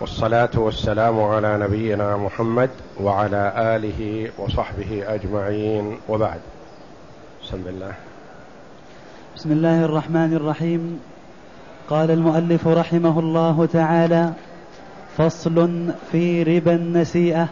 والصلاة والسلام على نبينا محمد وعلى آله وصحبه أجمعين. وبعد. بسم الله. بسم الله الرحمن الرحيم. قال المؤلف رحمه الله تعالى فصل في ربا النسيئة.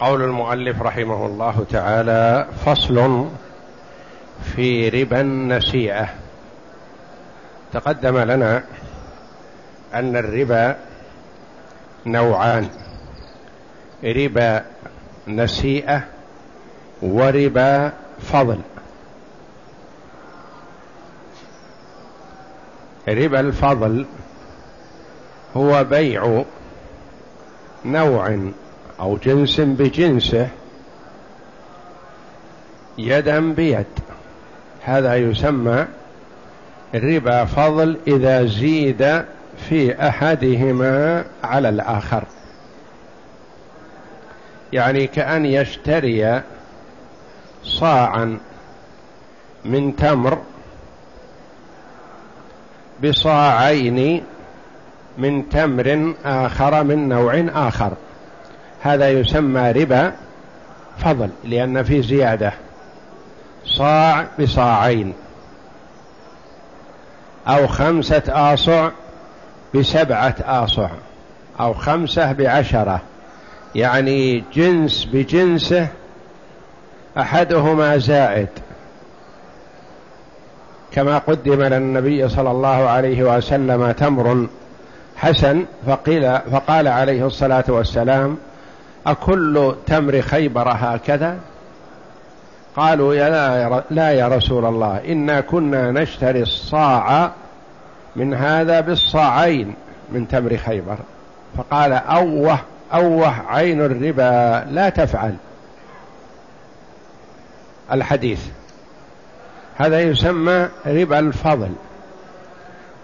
قول المؤلف رحمه الله تعالى فصل في ربا النسيئة. تقدم لنا أن الربا نوعان ربا نسيئة وربا فضل. ربا الفضل هو بيع نوع أو جنس بجنسه يدا بيد. هذا يسمى ربا فضل إذا زيد في أحدهما على الآخر. يعني كأن يشتري صاعا من تمر بصاعين من تمر آخر من نوع آخر. هذا يسمى ربا فضل لأن في زيادة. صاع بصاعين. أو خمسة آصع بسبعة آصع. أو خمسة بعشرة. يعني جنس بجنسه أحدهما زائد. كما قدم للنبي صلى الله عليه وسلم تمر حسن فقيل فقال عليه الصلاة والسلام أكل تمر خيبر هكذا؟ قالوا يا لا, لا يا رسول الله إنا كنا نشتري الصاع من هذا بالصاعين من تمر خيبر. فقال أوه أوه عين الربا لا تفعل. الحديث. هذا يسمى ربا الفضل.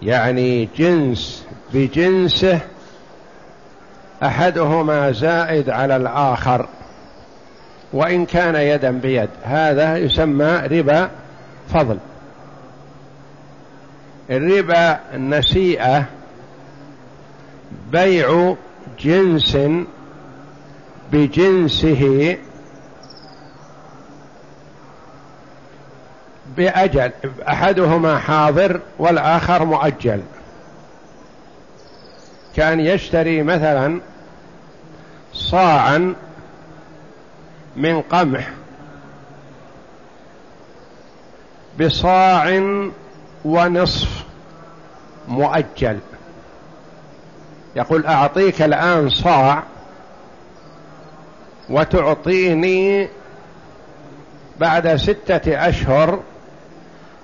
يعني جنس بجنسه أحدهما زائد على الآخر وإن كان يدا بيد. هذا يسمى ربا فضل. الربا النسيئة بيع جنس بجنسه بأجل. أحدهما حاضر والآخر مؤجل. كان يشتري مثلا صاعا من قمح بصاع ونصف مؤجل. يقول أعطيك الآن صاع وتعطيني بعد ستة أشهر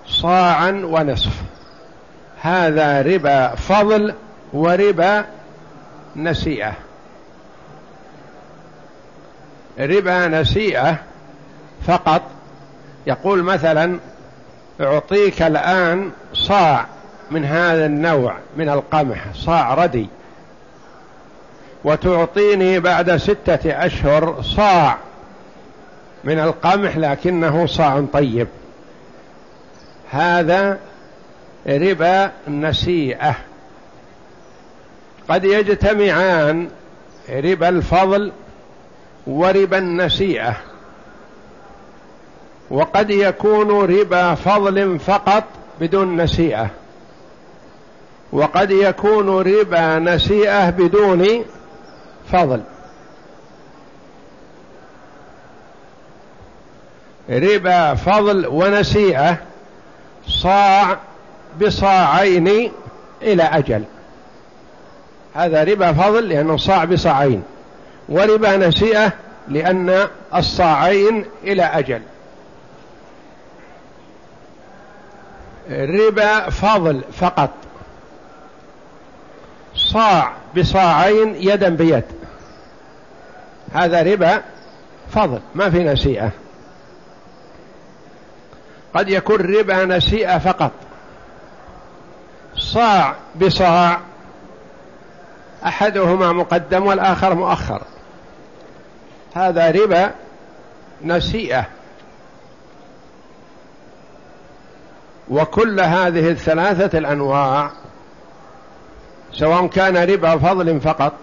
صاعا ونصف. هذا ربا فضل وربا نسيئة. ربا نسيئة فقط. يقول مثلا أعطيك الآن صاع من هذا النوع من القمح صاع ردي. وتعطيني بعد ستة أشهر صاع من القمح لكنه صاع طيب. هذا ربا نسيئة. قد يجتمعان ربا الفضل وربا النسيئة وقد يكون ربا فضل فقط بدون نسيئة وقد يكون ربا نسيئة بدون فضل. ربا فضل ونسيئة صاع بصاعين إلى أجل. هذا ربا فضل لأنه صاع بصاعين. وربا نسيئة لأن الصاعين إلى أجل. ربا فضل فقط. صاع بصاعين يدا بيد. هذا ربا فضل ما في نسيئة. قد يكون ربا نسيئة فقط. صاع بصاع أحدهما مقدم والآخر مؤخر. هذا ربا نسيئة وكل هذه الثلاثة الأنواع سواء كان ربا فضل فقط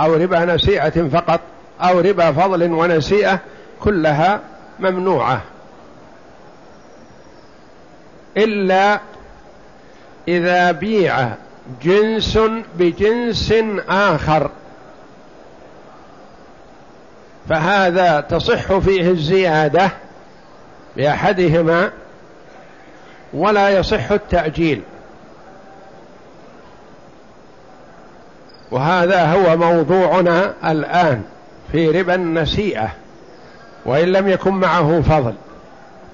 أو ربا نسيئة فقط أو ربا فضل ونسيئة كلها ممنوعة. إلا إذا بيع جنس بجنس آخر. فهذا تصح فيه الزيادة بأحدهما ولا يصح التأجيل. وهذا هو موضوعنا الآن في ربا النسيئة وإن لم يكن معه فضل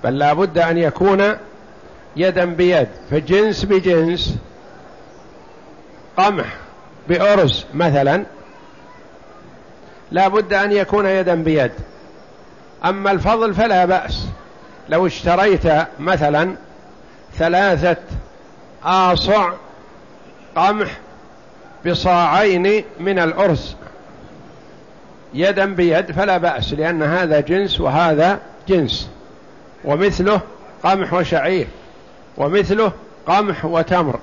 بل لا بد أن يكون يدا بيد. فجنس بجنس قمح بأرز مثلا لا بد أن يكون يدا بيد. أما الفضل فلا بأس. لو اشتريت مثلا ثلاثة آصع قمح بصاعين من الأرز يدا بيد فلا بأس لأن هذا جنس وهذا جنس. ومثله قمح وشعير ومثله قمح وتمر.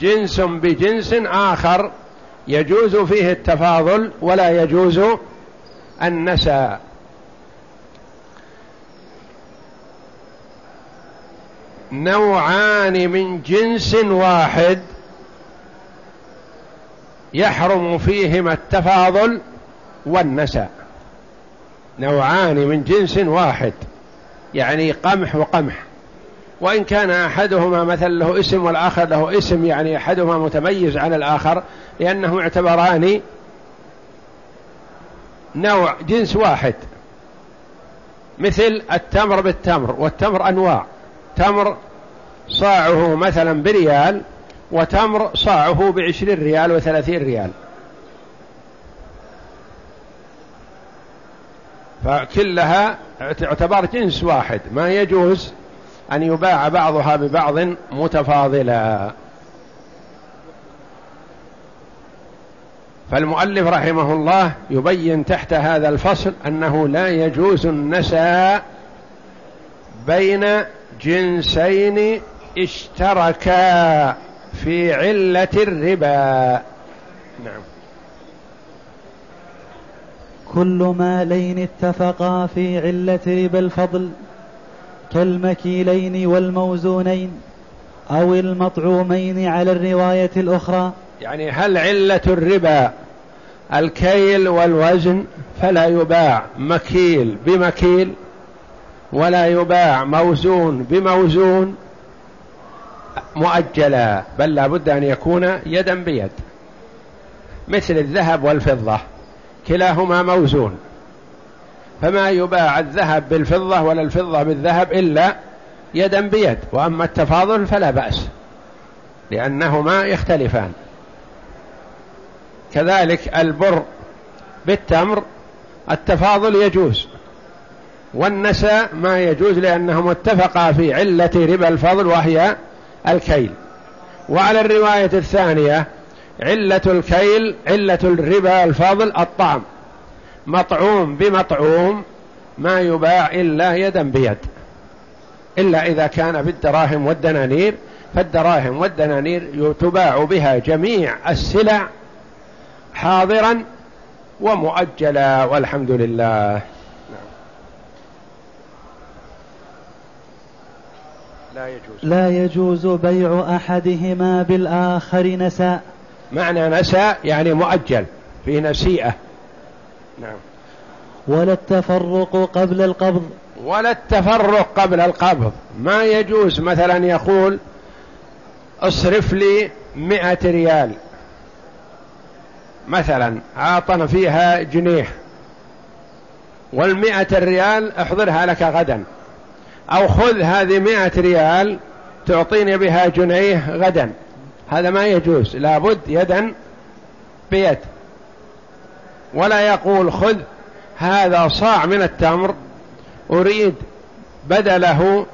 جنس بجنس آخر يجوز فيه التفاضل ولا يجوز النسى نوعان من جنس واحد يحرم فيهما التفاضل والنسى نوعان من جنس واحد يعني قمح وقمح. وإن كان أحدهما مثلا له اسم والآخر له اسم يعني أحدهما متميز عن الآخر لأنه يعتبران نوع جنس واحد. مثل التمر بالتمر والتمر أنواع. تمر صاعه مثلا بريال وتمر صاعه بعشرين ريال وثلاثين ريال. فكلها تعتبر جنس واحد ما يجوز أن يباع بعضها ببعض متفاضلا. فالمؤلف رحمه الله يبين تحت هذا الفصل أنه لا يجوز النساء بين جنسين اشتركا في علة الربا. نعم. كل مالين اتفقا في علة ربا الفضل. كالمكيلين والموزونين أو المطعومين على الرواية الأخرى. يعني هل علة الربا الكيل والوزن؟ فلا يباع. مكيل بمكيل ولا يباع. موزون بموزون مؤجلا. بل لا بد أن يكون يدا بيد. مثل الذهب والفضة. كلاهما موزون. فما يباع الذهب بالفضة ولا الفضة بالذهب إلا يدا بيد وأما التفاضل فلا بأس لأنهما يختلفان. كذلك البر بالتمر التفاضل يجوز والنساء ما يجوز لأنهم اتفقا في علة ربا الفضل وهي الكيل. وعلى الرواية الثانية علة الكيل علة الربا الفضل الطعم مطعوم بمطعوم ما يباع إلا يدا بيد. إلا إذا كان بالدراهم والدنانير فالدراهم والدنانير تباع بها جميع السلع حاضرا ومؤجلا والحمد لله. لا يجوز. لا يجوز بيع أحدهما بالآخر نساء. معنى نساء يعني مؤجل في نسيئة. نعم. ولا التفرق قبل القبض. ولا التفرق قبل القبض. ما يجوز مثلا يقول اصرف لي مئة ريال. مثلا عاطنا فيها جنيه. والمئة الريال احضرها لك غدا. أو خذ هذه مئة ريال تعطيني بها جنيه غدا. هذا ما يجوز. لابد يدا بيد. ولا يقول خذ هذا صاع من التمر أريد بدله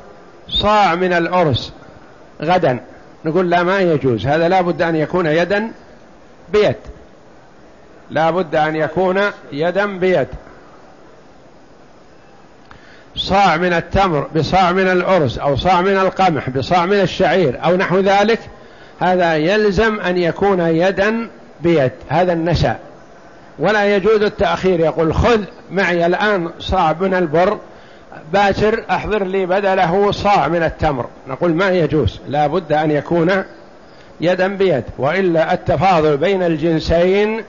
صاع من الأرز غدا. نقول لا ما يجوز. هذا لا بد أن يكون يدا بيد. لا بد أن يكون يدا بيد. صاع من التمر بصاع من الأرز أو صاع من القمح بصاع من الشعير أو نحو ذلك هذا يلزم أن يكون يدا بيد. هذا النساء. ولا يجوز التأخير. يقول خذ معي الآن صاع من البر. باشر أحضر لي بدله صاع من التمر. نقول ما يجوز. لا بد أن يكون يدا بيد. وإلا التفاضل بين الجنسين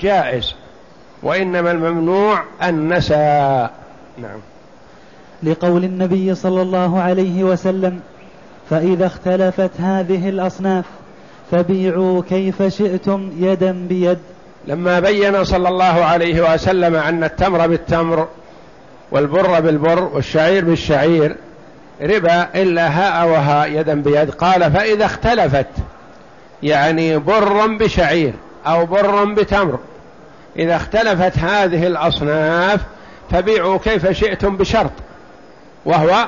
جائز. وإنما الممنوع النساء. نعم. لقول النبي صلى الله عليه وسلم فإذا اختلفت هذه الأصناف فبيعوا كيف شئتم يدا بيد. لما بين صلى الله عليه وسلم أن التمر بالتمر والبر بالبر والشعير بالشعير ربا إلا هاء وهاء يدا بيد. قال فإذا اختلفت يعني بر بشعير أو بر بتمر. إذا اختلفت هذه الأصناف فبيعوا كيف شئتم بشرط وهو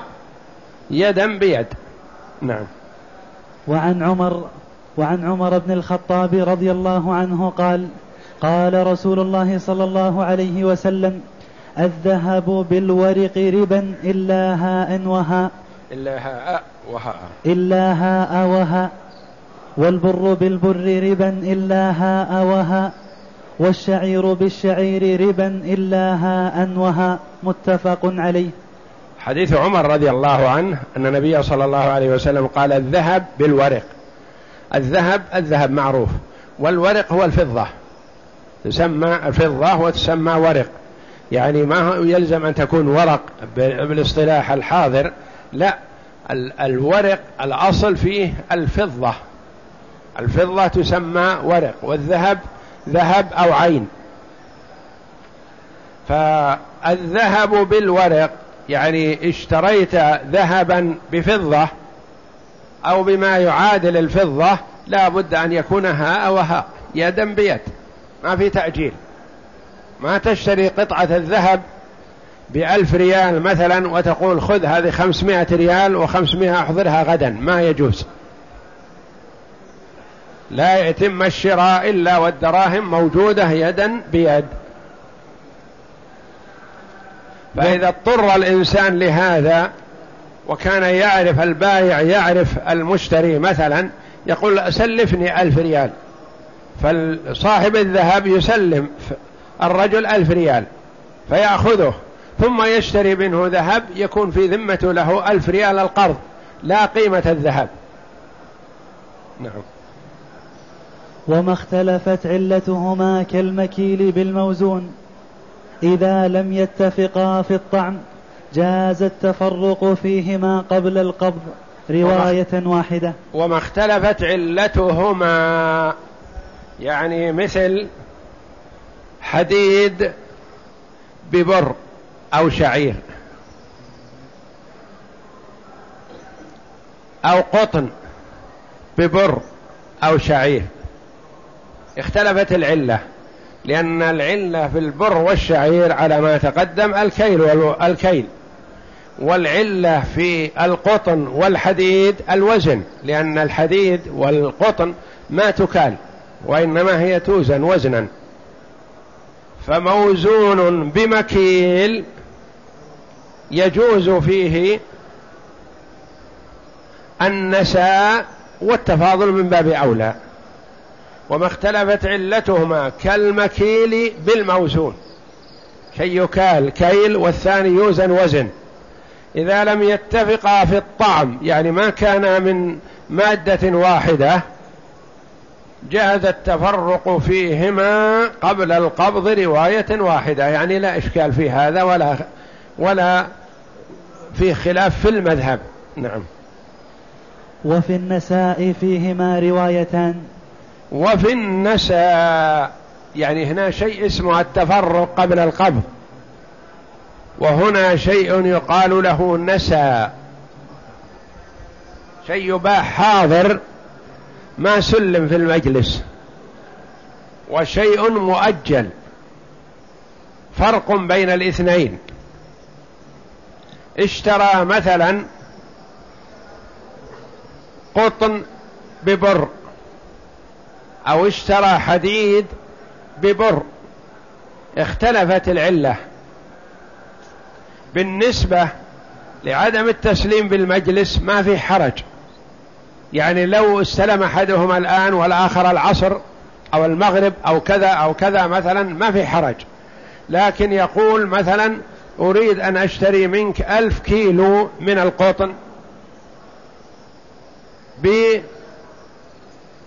يدا بيد. نعم. وعن عمر وعن عمر بن الخطاب رضي الله عنه قال قال رسول الله صلى الله عليه وسلم الذهب بالورق ربا إلا هاء وهاء. إلا هاء وهاء. إلا هاء وهاء. والبر بالبر ربا إلا هاء وهاء. والشعير بالشعير ربا إلا هاء وهاء. متفق عليه. حديث عمر رضي الله عنه أن النبي صلى الله عليه وسلم قال الذهب بالورق. الذهب الذهب معروف. والورق هو الفضة. تسمى الفضة وتسمى ورق. يعني ما يلزم أن تكون ورق بالاصطلاح الحاضر. لا الورق الأصل فيه الفضة. الفضة تسمى ورق والذهب ذهب أو عين. فالذهب بالورق يعني اشتريت ذهبا بفضة أو بما يعادل الفضة لا بد أن يكون هاء وهاء يدا بيد. ما في تأجيل. ما تشتري قطعة الذهب بألف ريال مثلا وتقول خذ هذه خمسمائة ريال وخمسمائة أحضرها غدا ما يجوز. لا يتم الشراء إلا والدراهم موجودة يدا بيد. فإذا اضطر الإنسان لهذا وكان يعرف البائع يعرف المشتري مثلا يقول سلفني ألف ريال. فصاحب الذهب يسلم الرجل ألف ريال فيأخذه ثم يشتري منه ذهب يكون في ذمته له ألف ريال القرض لا قيمة الذهب. نعم. وما اختلفت علتهما كالمكيل بالموزون إذا لم يتفقا في الطعم جاز التفرق فيهما قبل القبض رواية واحدة. وما اختلفت علتهما يعني مثل حديد ببر أو شعير أو قطن ببر أو شعير. اختلفت العلة لأن العلة في البر والشعير على ما تقدم الكيل والكيل والعلة في القطن والحديد الوزن لأن الحديد والقطن ما تكال. وإنما هي توزن وزنا. فموزون بمكيل يجوز فيه النساء والتفاضل من باب أولى. وما اختلفت علتهما كالمكيل بالموزون. كي يكال كيل والثاني يوزن وزن. إذا لم يتفقا في الطعم يعني ما كان من مادة واحدة جاز التفرق فيهما قبل القبض رواية واحدة. يعني لا إشكال في هذا ولا ولا في خلاف في المذهب. نعم. وفي النساء فيهما روايتان وفي النساء يعني هنا شيء اسمه التفرق قبل القبض. وهنا شيء يقال له نسى شيء يباح حاضر. ما سلم في المجلس. وشيء مؤجل. فرق بين الاثنين. اشترى مثلا قطن ببر أو اشترى حديد ببر. اختلفت العلة. بالنسبة لعدم التسليم بالمجلس ما في حرج. يعني لو استلم أحدهما الآن والآخر العصر أو المغرب أو كذا أو كذا مثلا ما في حرج. لكن يقول مثلا أريد أن أشتري منك ألف كيلو من القطن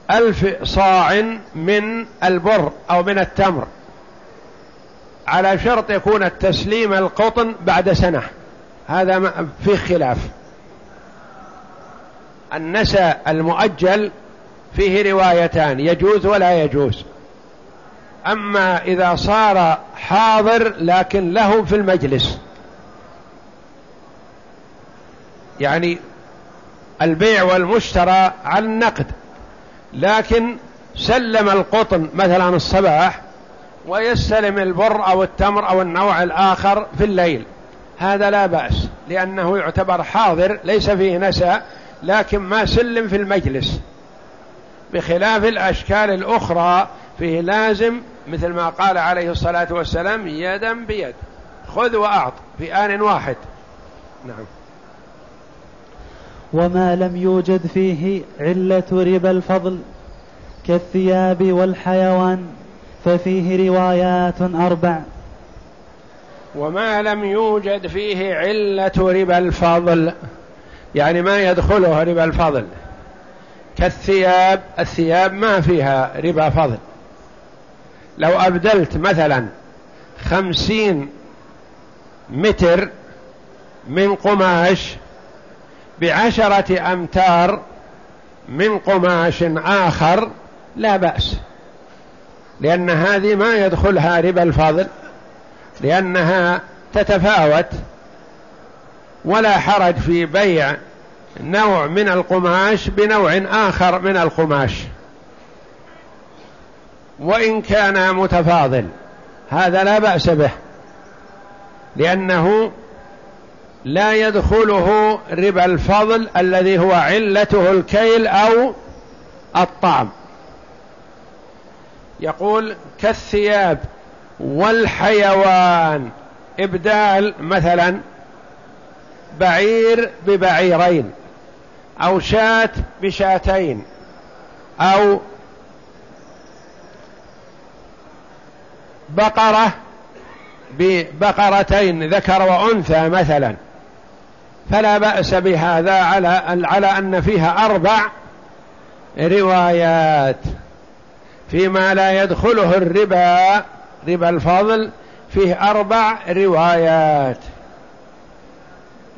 بألف صاع من البر أو من التمر على شرط يكون التسليم القطن بعد سنة. هذا فيه خلاف. النسى المؤجل فيه روايتان يجوز ولا يجوز. أما إذا صار حاضر لكن له في المجلس. يعني البيع والمشترى على النقد. لكن سلم القطن مثلا الصباح ويستلم البر أو التمر أو النوع الآخر في الليل. هذا لا بأس لأنه يعتبر حاضر ليس فيه نسى لكن ما سلم في المجلس. بخلاف الأشكال الأخرى فيه لازم مثل ما قال عليه الصلاة والسلام يدا بيد. خذ وأعط في آن واحد. نعم. وما لم يوجد فيه علة ربا الفضل كالثياب والحيوان ففيه روايات أربع. وما لم يوجد فيه علة ربا الفضل يعني ما يدخله ربا الفضل. كالثياب الثياب ما فيها ربا فضل. لو أبدلت مثلا خمسين متر من قماش بعشرة أمتار من قماش آخر لا بأس. لأن هذه ما يدخلها ربا الفضل. لأنها تتفاوت ولا حرج في بيع نوع من القماش بنوع آخر من القماش. وإن كان متفاضل هذا لا بأس به لأنه لا يدخله ربا الفضل الذي هو علته الكيل أو الطعم يقول كالثياب والحيوان إبدال مثلا بعير ببعيرين أو شاة بشاتين أو بقرة ببقرتين ذكر وأنثى مثلا. فلا بأس بهذا على على أن فيها أربع روايات فيما لا يدخله الربا ربا الفضل فيه أربع روايات.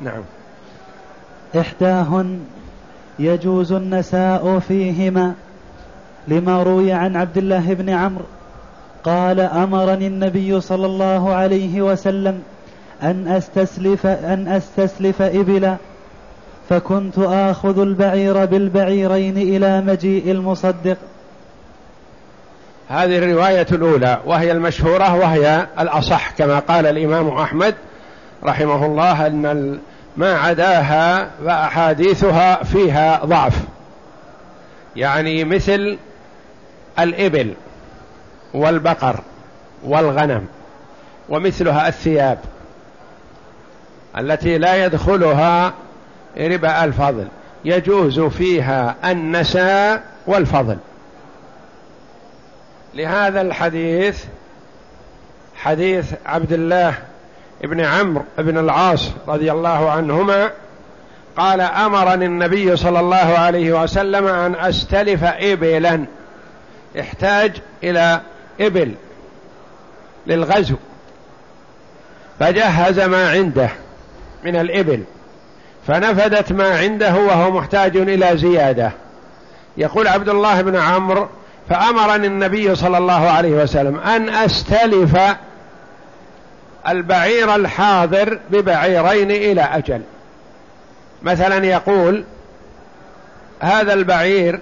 نعم. إحداهن يجوز النساء فيهما لما روي عن عبد الله بن عمرو قال أمرني النبي صلى الله عليه وسلم أن أستسلف أن أستسلف إبلا فكنت آخذ البعير بالبعيرين إلى مجيء المصدق. هذه الرواية الأولى وهي المشهورة وهي الأصح كما قال الإمام أحمد رحمه الله أن ما عداها فأحاديثها فيها ضعف. يعني مثل الإبل والبقر والغنم ومثلها الثياب التي لا يدخلها ربا الفضل. يجوز فيها النساء والفضل. لهذا الحديث حديث عبد الله ابن عمرو بن العاص رضي الله عنهما قال أمرني النبي صلى الله عليه وسلم أن أستلف ابلا احتاج إلى إبل للغزو. فجهز ما عنده من الإبل فنفدت ما عنده وهو محتاج إلى زيادة. يقول عبد الله بن عمرو فأمرني النبي صلى الله عليه وسلم أن أستلف البعير الحاضر ببعيرين إلى أجل. مثلا يقول هذا البعير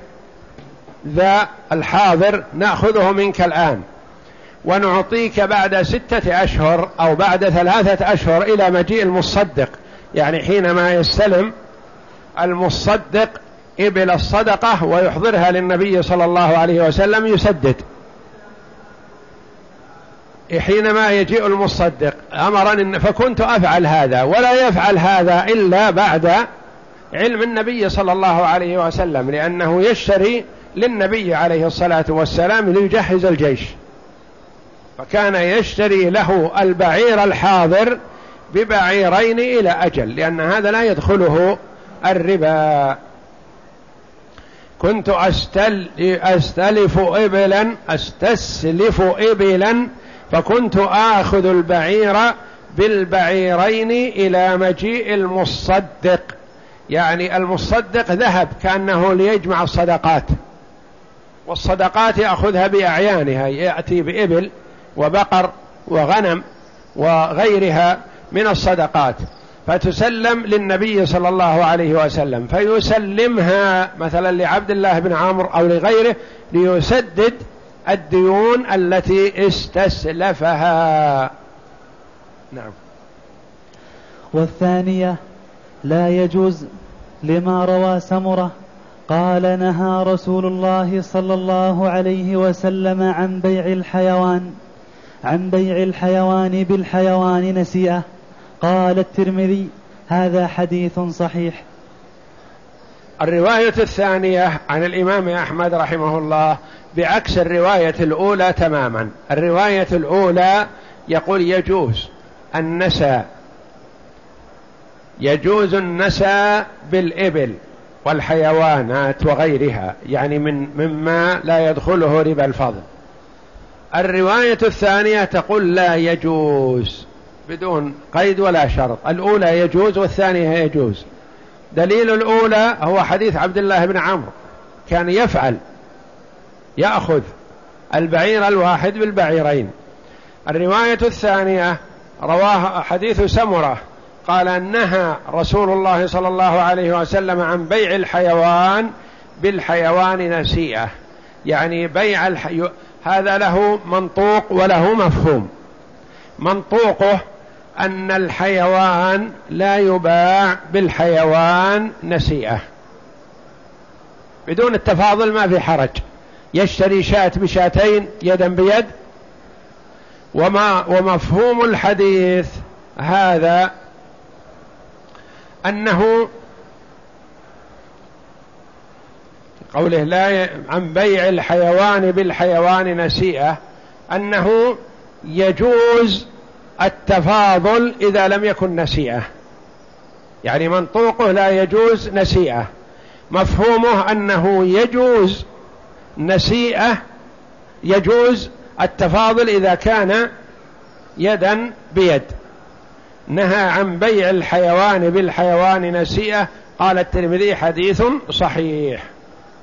ذا الحاضر نأخذه منك الآن ونعطيك بعد ستة أشهر أو بعد ثلاثة أشهر إلى مجيء المصدق. يعني حينما يستلم المصدق إبل الصدقة ويحضرها للنبي صلى الله عليه وسلم يسدد. حينما يجيء المصدق أمرني فكنت أفعل هذا ولا يفعل هذا إلا بعد علم النبي صلى الله عليه وسلم لأنه يشتري للنبي عليه الصلاة والسلام ليجهز الجيش. فكان يشتري له البعير الحاضر ببعيرين إلى أجل لأن هذا لا يدخله الربا. كنت أستل أستلف إبلا أستسلف إبلا فكنت آخذ البعير بالبعيرين إلى مجيء المصدق. يعني المصدق ذهب كأنه ليجمع الصدقات. والصدقات يأخذها بأعيانها يأتي بإبل وبقر وغنم وغيرها من الصدقات. فتسلم للنبي صلى الله عليه وسلم فيسلمها مثلا لعبد الله بن عمرو أو لغيره ليسدد الديون التي استسلفها. نعم. والثانية لا يجوز لما روى سمرة قال نهى رسول الله صلى الله عليه وسلم عن بيع الحيوان عن بيع الحيوان بالحيوان نسيئة. قال الترمذي هذا حديث صحيح. الرواية الثانية عن الإمام أحمد رحمه الله بعكس الرواية الأولى تماما. الرواية الأولى يقول يجوز النسى يجوز النسى بالإبل والحيوانات وغيرها يعني من مما لا يدخله ربا الفضل. الرواية الثانية تقول لا يجوز بدون قيد ولا شرط. الأولى يجوز والثانية يجوز. دليل الأولى هو حديث عبد الله بن عمرو. كان يفعل يأخذ البعير الواحد بالبعيرين. الرواية الثانية رواه حديث سمرة قال نهى رسول الله صلى الله عليه وسلم عن بيع الحيوان بالحيوان نسيئة. يعني بيع الحي... هذا له منطوق وله مفهوم. منطوقه أن الحيوان لا يباع بالحيوان نسيئة. بدون التفاضل ما في حرج. يشتري شاة بشاتين يدا بيد. وما ومفهوم الحديث هذا أنه قوله لا عن بيع الحيوان بالحيوان نسيئة أنه يجوز التفاضل إذا لم يكن نسيئة. يعني منطوقه لا يجوز نسيئة. مفهومه أنه يجوز نسيئة يجوز التفاضل إذا كان يدا بيد. نهى عن بيع الحيوان بالحيوان نسيئة قال الترمذي حديث صحيح.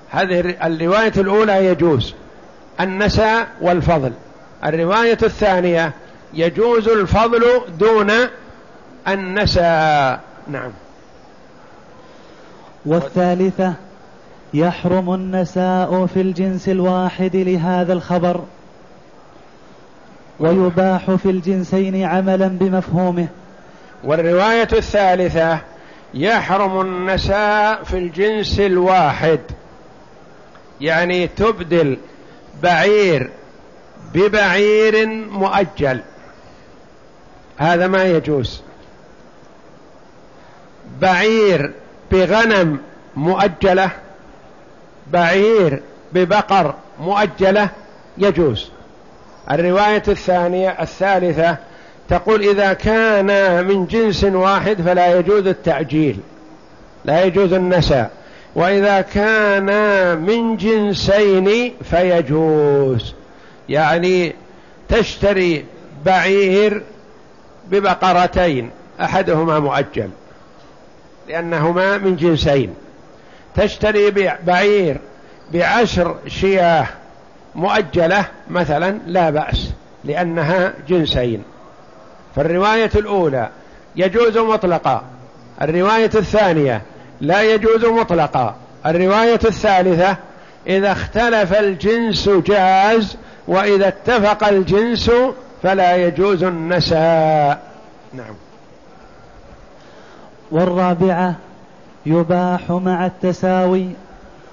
هذه الرواية الأولى يجوز النسى والفضل. الرواية الثانية يجوز الفضل دون النسى نعم. والثالثة يحرم النساء في الجنس الواحد لهذا الخبر. ويباح في الجنسين عملا بمفهومه. والرواية الثالثة يحرم النساء في الجنس الواحد. يعني تبدل بعير ببعير مؤجل. هذا ما يجوز. بعير بغنم مؤجلة بعير ببقر مؤجلة يجوز. الرواية الثانية الثالثة تقول إذا كان من جنس واحد فلا يجوز التعجيل لا يجوز النساء. وإذا كان من جنسين فيجوز. يعني تشتري بعير ببقرتين أحدهما مؤجل لأنهما من جنسين. تشتري بعير بعشر شياه مؤجلة مثلا لا بأس لأنها جنسين. فالرواية الأولى يجوز مطلقا الرواية الثانية لا يجوز مطلقا الرواية الثالثة إذا اختلف الجنس جاز وإذا اتفق الجنس فلا يجوز النساء. نعم. والرابعة يباح مع التساوي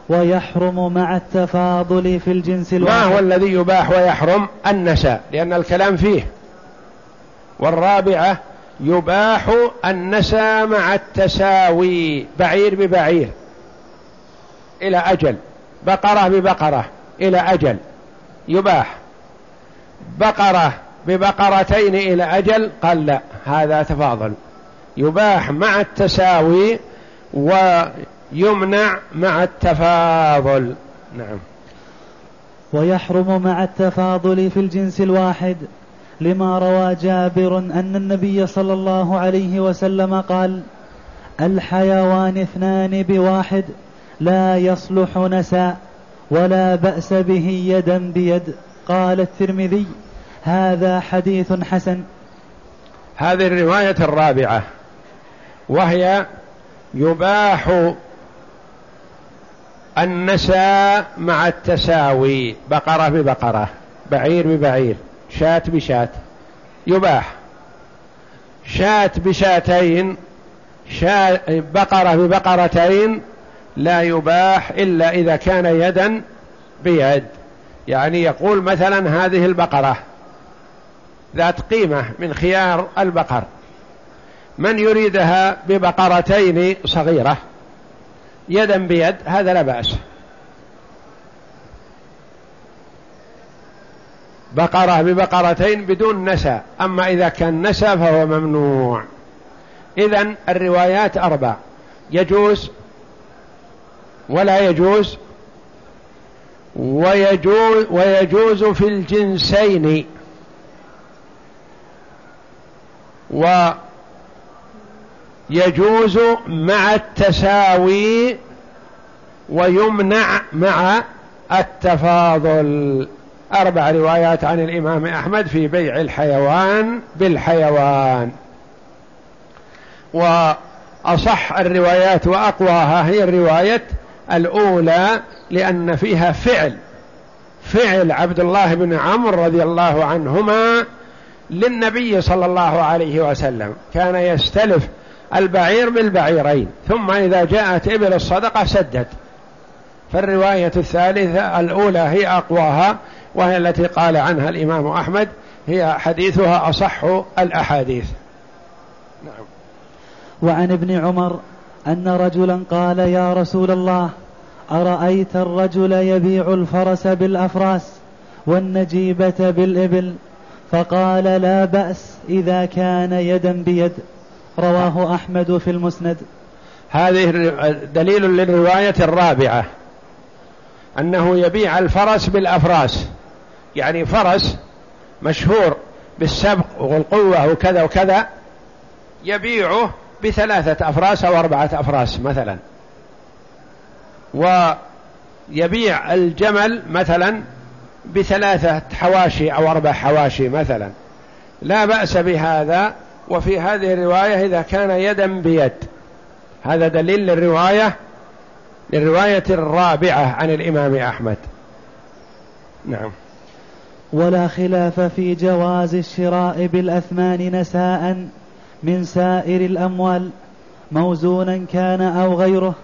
ويحرم مع التفاضل في الجنس الواحد. ما هو الذي يباح ويحرم؟ النساء لأن الكلام فيه. والرابعة يباح النسى مع التساوي. بعير ببعير. إلى أجل. بقرة ببقرة. إلى أجل. يباح. بقرة ببقرتين إلى أجل قال لا هذا تفاضل. يباح مع التساوي ويمنع مع التفاضل. نعم. ويحرم مع التفاضل في الجنس الواحد لما روى جابر أن النبي صلى الله عليه وسلم قال الحيوان اثنان بواحد لا يصلح نساء ولا بأس به يدا بيد. قال الترمذي هذا حديث حسن. هذه الرواية الرابعة وهي يباح النساء مع التساوي بقرة ببقرة بعير ببعير شاة بشاة يباح. شاة بشاتين شاة بقرة ببقرتين لا يباح إلا إذا كان يدا بيد. يعني يقول مثلا هذه البقرة ذات قيمة من خيار البقر. من يريدها ببقرتين صغيرة يدا بيد هذا لا بأس. بقرة ببقرتين بدون نسى أما إذا كان نسى فهو ممنوع. إذا الروايات أربع. يجوز ولا يجوز؟ ويجوز, ويجوز في الجنسين. ويجوز مع التساوي ويمنع مع التفاضل. أربع روايات عن الإمام أحمد في بيع الحيوان بالحيوان. وأصح الروايات وأقواها هي الرواية الأولى لأن فيها فعل. فعل عبد الله بن عمرو رضي الله عنهما للنبي صلى الله عليه وسلم. كان يستلف البعير بالبعيرين ثم إذا جاءت إبل الصدقة سدد فالرواية الثالثة الأولى هي أقواها وهي التي قال عنها الإمام أحمد هي حديثها أصح الأحاديث. نعم. وعن ابن عمر أن رجلا قال يا رسول الله أرأيت الرجل يبيع الفرس بالأفراس والنجيبة بالإبل؟ فقال لا بأس إذا كان يدا بيد. رواه أحمد في المسند. هذه دليل للرواية الرابعة أنه يبيع الفرس بالأفراس. يعني فرس مشهور بالسبق والقوة وكذا وكذا يبيعه بثلاثة أفراس أو أربعة أفراس مثلا. ويبيع الجمل مثلا بثلاثة حواشي أو أربع حواشي مثلا. لا بأس بهذا وفي هذه الرواية إذا كان يدا بيد. هذا دليل للرواية للرواية الرابعة عن الإمام أحمد. نعم. ولا خلاف في جواز الشراء بالأثمان نساء من سائر الأموال موزونا كان أو غيره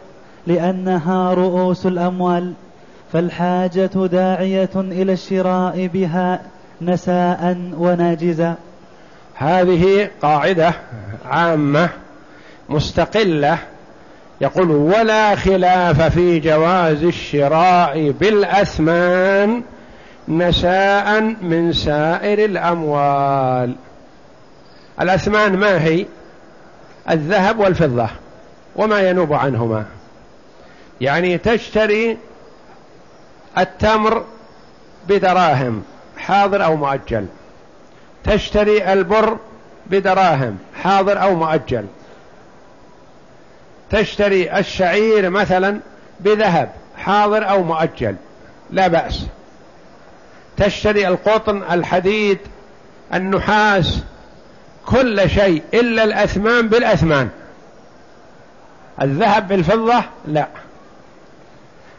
لأنها رؤوس الأموال. فالحاجة داعية إلى الشراء بها نساء وناجزا هذه قاعدة عامة مستقلة يقول ولا خلاف في جواز الشراء بالأثمان نساء من سائر الأموال. الأثمان ما هي؟ الذهب والفضة وما ينوب عنهما. يعني تشتري التمر بدراهم حاضر أو مؤجل. تشتري البر بدراهم حاضر أو مؤجل. تشتري الشعير مثلا بذهب حاضر أو مؤجل لا بأس. تشتري القطن الحديد النحاس كل شيء إلا الأثمان بالأثمان. الذهب بالفضة لا.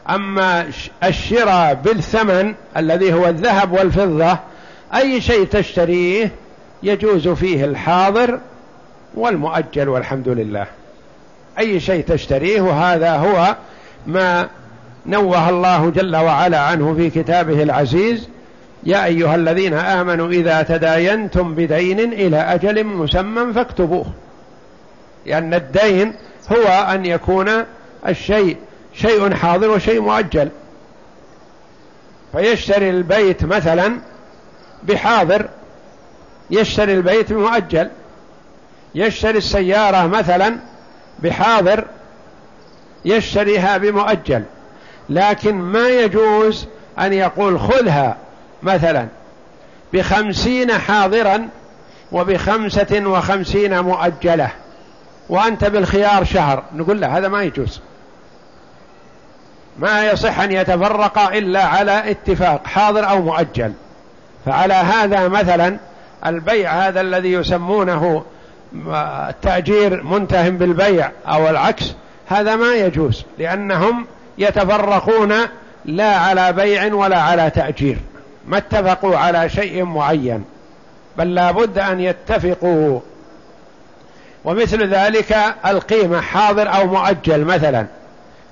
أما الشراء بالثمن الذي هو الذهب والفضة أي شيء تشتريه يجوز فيه الحاضر والمؤجل والحمد لله. أي شيء تشتريه وهذا هو ما نوه الله جل وعلا عنه في كتابه العزيز. يا أيها الذين آمنوا إذا تداينتم بدين إلى أجل مسمى فاكتبوه. لأن الدين هو أن يكون الشيء شيء حاضر وشيء مؤجل. فيشتري البيت مثلا بحاضر يشتري البيت بمؤجل يشتري السيارة مثلا بحاضر يشتريها بمؤجل. لكن ما يجوز أن يقول خذها مثلا بخمسين حاضرا وبخمسة وخمسين مؤجلة. وأنت بالخيار شهر نقول له هذا ما يجوز. ما يصح أن يتفرق إلا على اتفاق حاضر أو مؤجل. فعلى هذا مثلا البيع هذا الذي يسمونه التأجير منتهٍ بالبيع أو العكس هذا ما يجوز لأنهم يتفرقون لا على بيع ولا على تأجير ما اتفقوا على شيء معين بل لا بد أن يتفقوا. ومثل ذلك القيمة حاضر أو مؤجل مثلا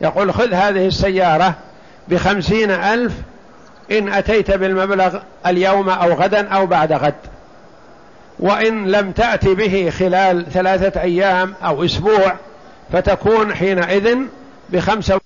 يقول خذ هذه السيارة بخمسين ألف إن أتيت بالمبلغ اليوم أو غدا أو بعد غد. وإن لم تأتي به خلال ثلاثة أيام أو أسبوع فتكون حينئذ بخمسة